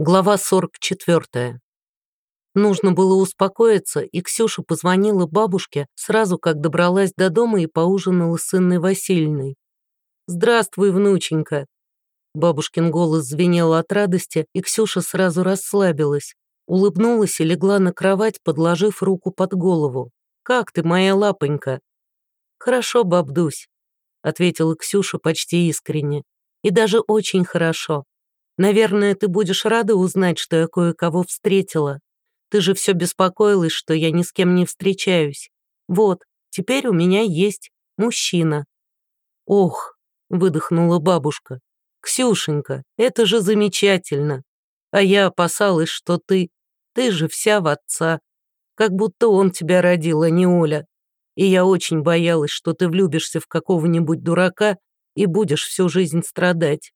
Глава 44. Нужно было успокоиться, и Ксюша позвонила бабушке сразу, как добралась до дома и поужинала с Инной Васильевной. «Здравствуй, внученька!» Бабушкин голос звенел от радости, и Ксюша сразу расслабилась. Улыбнулась и легла на кровать, подложив руку под голову. «Как ты, моя лапонька?» «Хорошо, бабдусь», — ответила Ксюша почти искренне. «И даже очень хорошо. Наверное, ты будешь рада узнать, что я кое-кого встретила. Ты же все беспокоилась, что я ни с кем не встречаюсь. Вот, теперь у меня есть мужчина». «Ох», — выдохнула бабушка, «Ксюшенька, это же замечательно. А я опасалась, что ты... Ты же вся в отца. Как будто он тебя родил, а не Оля. И я очень боялась, что ты влюбишься в какого-нибудь дурака и будешь всю жизнь страдать.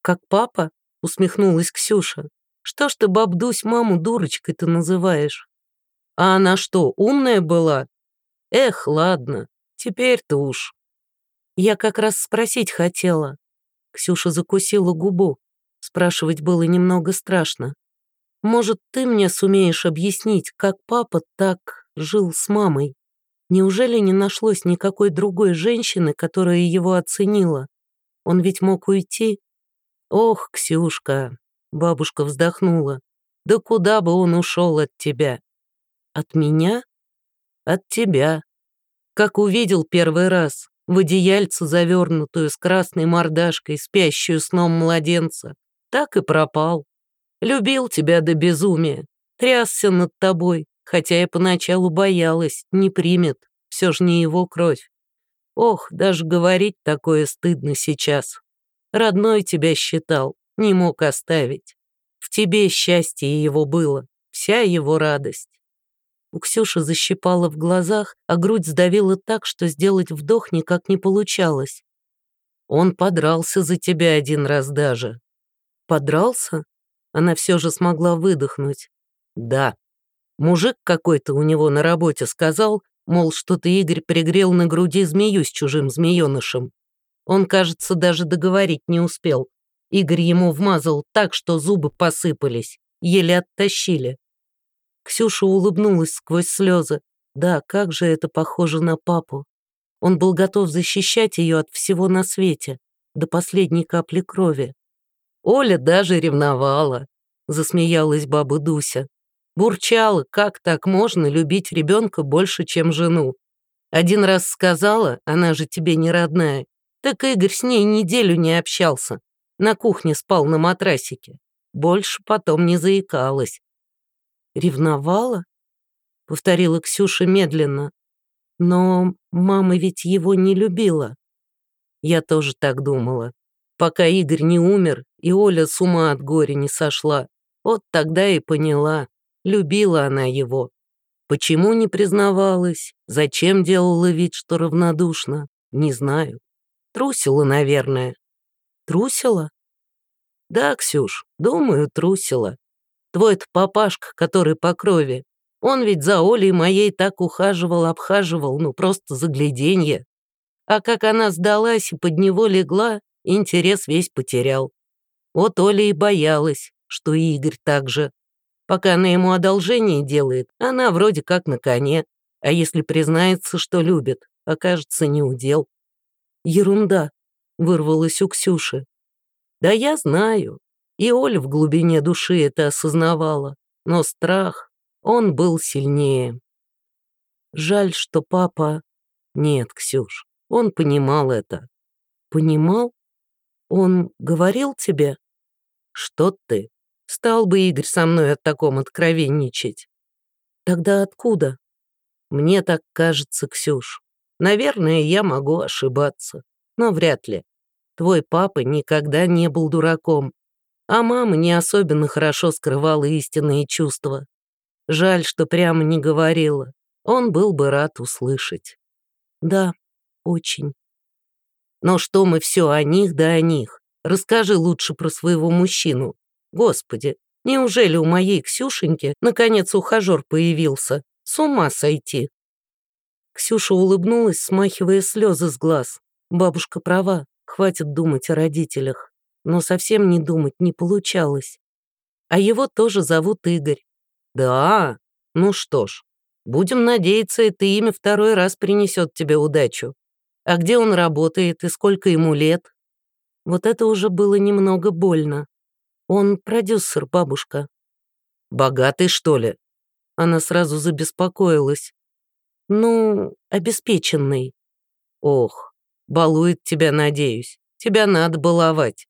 Как папа? Усмехнулась Ксюша. «Что ж ты, бабдусь, маму дурочкой-то называешь? А она что, умная была? Эх, ладно, теперь-то уж». Я как раз спросить хотела. Ксюша закусила губу. Спрашивать было немного страшно. «Может, ты мне сумеешь объяснить, как папа так жил с мамой? Неужели не нашлось никакой другой женщины, которая его оценила? Он ведь мог уйти, «Ох, Ксюшка!» — бабушка вздохнула. «Да куда бы он ушел от тебя?» «От меня?» «От тебя. Как увидел первый раз, в одеяльцу завернутую с красной мордашкой, спящую сном младенца, так и пропал. Любил тебя до безумия, трясся над тобой, хотя я поначалу боялась, не примет, все же не его кровь. Ох, даже говорить такое стыдно сейчас. Родной тебя считал, не мог оставить. В тебе счастье его было, вся его радость. У Ксюши защипала в глазах, а грудь сдавила так, что сделать вдох никак не получалось. Он подрался за тебя один раз даже. Подрался? Она все же смогла выдохнуть. Да. Мужик какой-то у него на работе сказал, мол, что-то Игорь пригрел на груди змею с чужим змеенышем. Он, кажется, даже договорить не успел. Игорь ему вмазал так, что зубы посыпались, еле оттащили. Ксюша улыбнулась сквозь слезы. Да, как же это похоже на папу. Он был готов защищать ее от всего на свете, до последней капли крови. Оля даже ревновала, засмеялась баба Дуся. Бурчала, как так можно любить ребенка больше, чем жену. Один раз сказала, она же тебе не родная, так Игорь с ней неделю не общался. На кухне спал на матрасике. Больше потом не заикалась. «Ревновала?» — повторила Ксюша медленно. «Но мама ведь его не любила». Я тоже так думала. Пока Игорь не умер, и Оля с ума от горя не сошла. Вот тогда и поняла. Любила она его. Почему не признавалась? Зачем делала вид, что равнодушна? Не знаю. Трусила, наверное. Трусила? Да, Ксюш, думаю, трусила. Твой-то папашка, который по крови, он ведь за Олей моей так ухаживал, обхаживал, ну просто загляденье. А как она сдалась и под него легла, интерес весь потерял. Вот Оля и боялась, что Игорь так же. Пока она ему одолжение делает, она вроде как на коне, а если признается, что любит, окажется не удел. Ерунда, вырвалась у Ксюши. Да я знаю. И Оля в глубине души это осознавала. Но страх, он был сильнее. Жаль, что папа... Нет, Ксюш, он понимал это. Понимал? Он говорил тебе? Что ты? Стал бы Игорь со мной от таком откровенничать. Тогда откуда? Мне так кажется, Ксюш. Наверное, я могу ошибаться, но вряд ли. Твой папа никогда не был дураком, а мама не особенно хорошо скрывала истинные чувства. Жаль, что прямо не говорила. Он был бы рад услышать. Да, очень. Но что мы все о них да о них? Расскажи лучше про своего мужчину. Господи, неужели у моей Ксюшеньки наконец ухажер появился? С ума сойти. Ксюша улыбнулась, смахивая слезы с глаз. Бабушка права, хватит думать о родителях. Но совсем не думать не получалось. А его тоже зовут Игорь. Да, ну что ж, будем надеяться, это имя второй раз принесет тебе удачу. А где он работает и сколько ему лет? Вот это уже было немного больно. Он продюсер, бабушка. Богатый, что ли? Она сразу забеспокоилась. Ну, обеспеченный. Ох, балует тебя, надеюсь. Тебя надо баловать.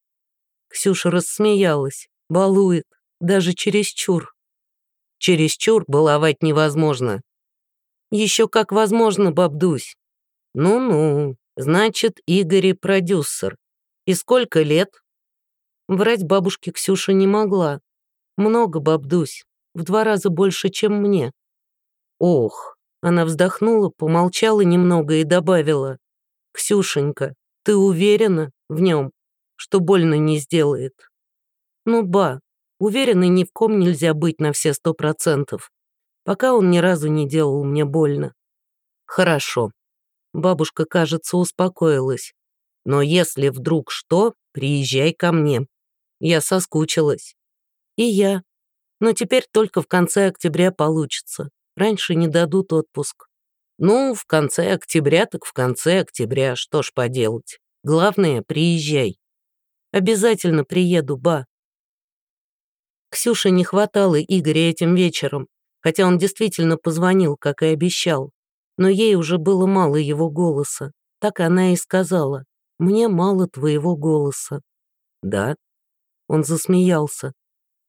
Ксюша рассмеялась. Балует, даже чересчур. Чересчур баловать невозможно. Еще как возможно, бабдусь. Ну-ну, значит, Игорь продюсер. И сколько лет? Врать бабушке Ксюша не могла. Много, бабдусь, в два раза больше, чем мне. Ох, она вздохнула, помолчала немного и добавила. «Ксюшенька, ты уверена в нем, что больно не сделает?» «Ну, ба, уверенной ни в ком нельзя быть на все сто процентов, пока он ни разу не делал мне больно». «Хорошо». Бабушка, кажется, успокоилась. Но если вдруг что, приезжай ко мне. Я соскучилась. И я. Но теперь только в конце октября получится. Раньше не дадут отпуск. Ну, в конце октября так в конце октября, что ж поделать. Главное, приезжай. Обязательно приеду, ба. Ксюше не хватало Игоря этим вечером, хотя он действительно позвонил, как и обещал. Но ей уже было мало его голоса. Так она и сказала. Мне мало твоего голоса». «Да?» Он засмеялся.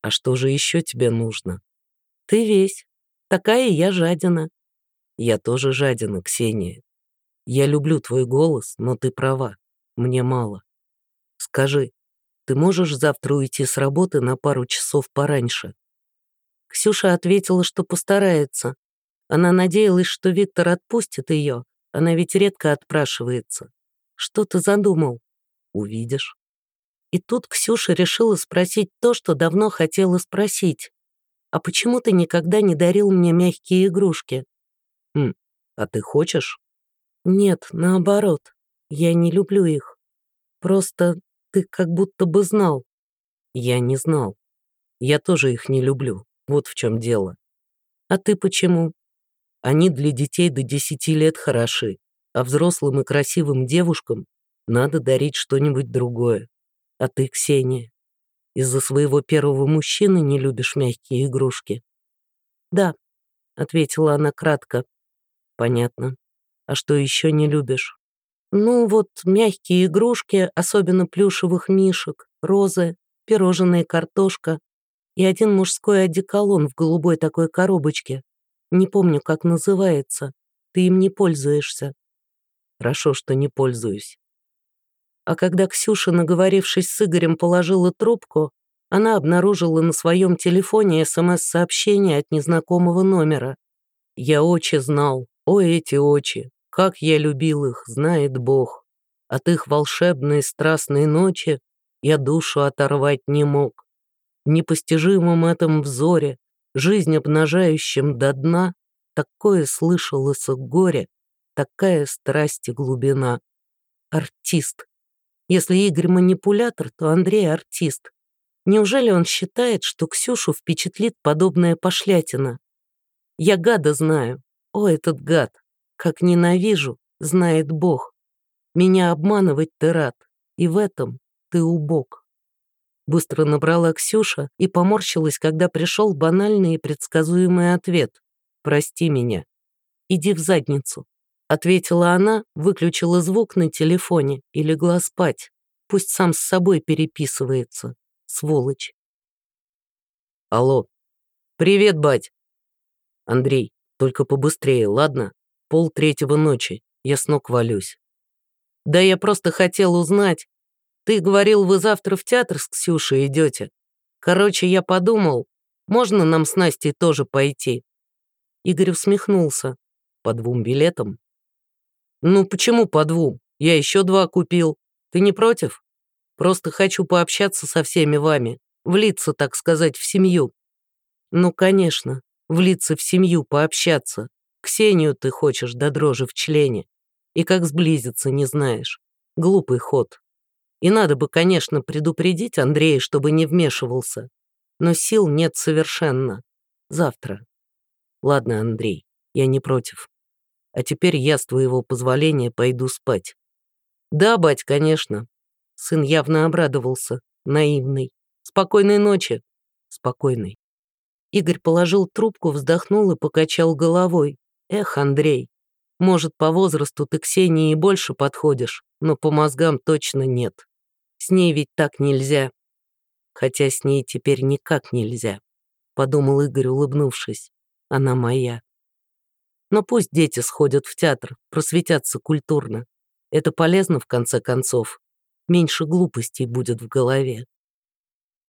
«А что же еще тебе нужно?» «Ты весь. Такая я жадина». «Я тоже жадина, Ксения. Я люблю твой голос, но ты права. Мне мало. Скажи, ты можешь завтра уйти с работы на пару часов пораньше?» Ксюша ответила, что постарается. Она надеялась, что Виктор отпустит ее. Она ведь редко отпрашивается. Что ты задумал? Увидишь. И тут Ксюша решила спросить то, что давно хотела спросить. А почему ты никогда не дарил мне мягкие игрушки? Хм, а ты хочешь? Нет, наоборот. Я не люблю их. Просто ты как будто бы знал. Я не знал. Я тоже их не люблю. Вот в чем дело. А ты почему? Они для детей до десяти лет хороши а взрослым и красивым девушкам надо дарить что-нибудь другое. А ты, Ксения, из-за своего первого мужчины не любишь мягкие игрушки? Да, ответила она кратко. Понятно. А что еще не любишь? Ну вот, мягкие игрушки, особенно плюшевых мишек, розы, пирожная картошка и один мужской одеколон в голубой такой коробочке. Не помню, как называется. Ты им не пользуешься. Хорошо, что не пользуюсь. А когда Ксюша, наговорившись с Игорем, положила трубку, она обнаружила на своем телефоне СМС-сообщение от незнакомого номера. «Я очи знал, о эти очи, как я любил их, знает Бог. От их волшебной страстной ночи я душу оторвать не мог. В непостижимом этом взоре, жизнь обнажающим до дна, такое слышалось горе, Такая страсть и глубина. Артист. Если Игорь манипулятор, то Андрей артист. Неужели он считает, что Ксюшу впечатлит подобная пошлятина? Я гада знаю. О, этот гад. Как ненавижу, знает Бог. Меня обманывать ты рад, и в этом ты убог. Быстро набрала Ксюша и поморщилась, когда пришел банальный и предсказуемый ответ. «Прости меня. Иди в задницу» ответила она, выключила звук на телефоне и легла спать. Пусть сам с собой переписывается, сволочь. Алло. Привет, бать. Андрей, только побыстрее, ладно? Пол третьего ночи, я с ног валюсь. Да я просто хотел узнать. Ты говорил, вы завтра в театр с Ксюшей идете. Короче, я подумал, можно нам с Настей тоже пойти? Игорь усмехнулся. По двум билетам «Ну почему по двум? Я еще два купил. Ты не против? Просто хочу пообщаться со всеми вами, влиться, так сказать, в семью». «Ну, конечно, влиться в семью, пообщаться. Ксению ты хочешь до дрожи в члене. И как сблизиться, не знаешь. Глупый ход. И надо бы, конечно, предупредить Андрея, чтобы не вмешивался. Но сил нет совершенно. Завтра. Ладно, Андрей, я не против. А теперь я, с твоего позволения, пойду спать. Да, бать, конечно. Сын явно обрадовался. Наивный. Спокойной ночи. Спокойной. Игорь положил трубку, вздохнул и покачал головой. Эх, Андрей, может, по возрасту ты Ксении и больше подходишь, но по мозгам точно нет. С ней ведь так нельзя. Хотя с ней теперь никак нельзя, подумал Игорь, улыбнувшись. Она моя. Но пусть дети сходят в театр, просветятся культурно. Это полезно, в конце концов. Меньше глупостей будет в голове.